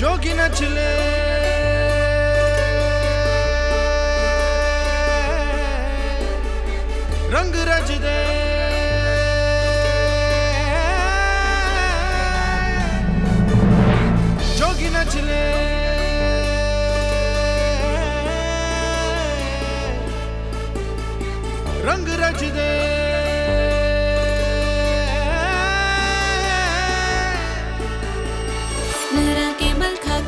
çok inatçılı Rang racde çok inatçılı Rang racde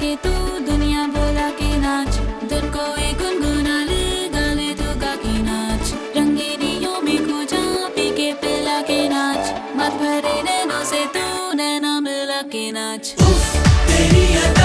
के तू दुनिया बोला के नाच। को गुनगुना के नाच। पी के पिला के नाच। मत से तू नैना के नाच। तेरी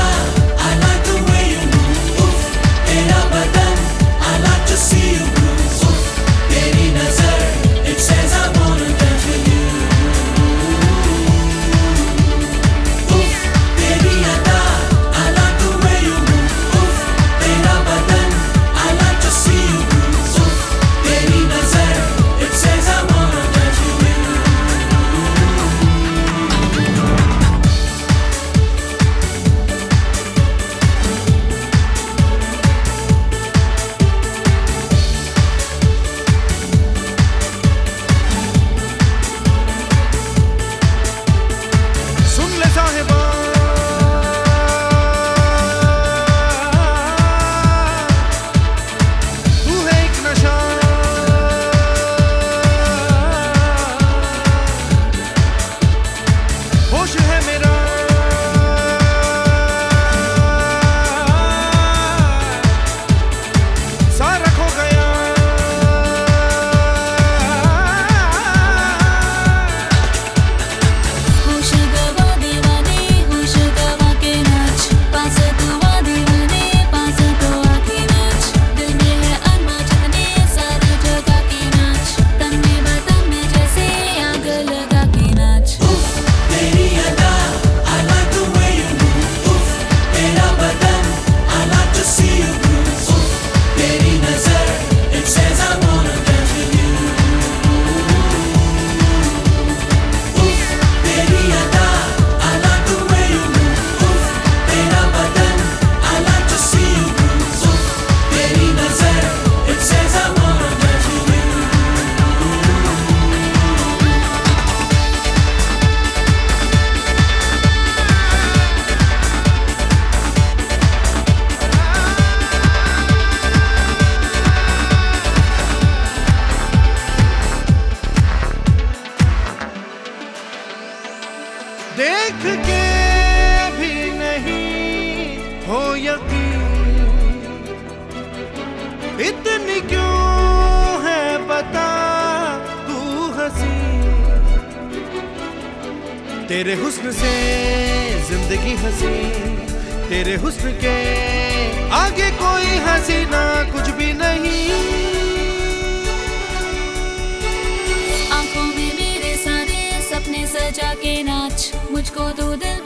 देख के भी नहीं हो यकीन। इतनी क्यों है बता तू हसी। तेरे हुस्न से ज़िंदगी हसी। तेरे हुस्न के आगे कोई हसीना कुछ भी नहीं। आँखों में मेरे सारे सपने सजा के ना मुझको दो दिल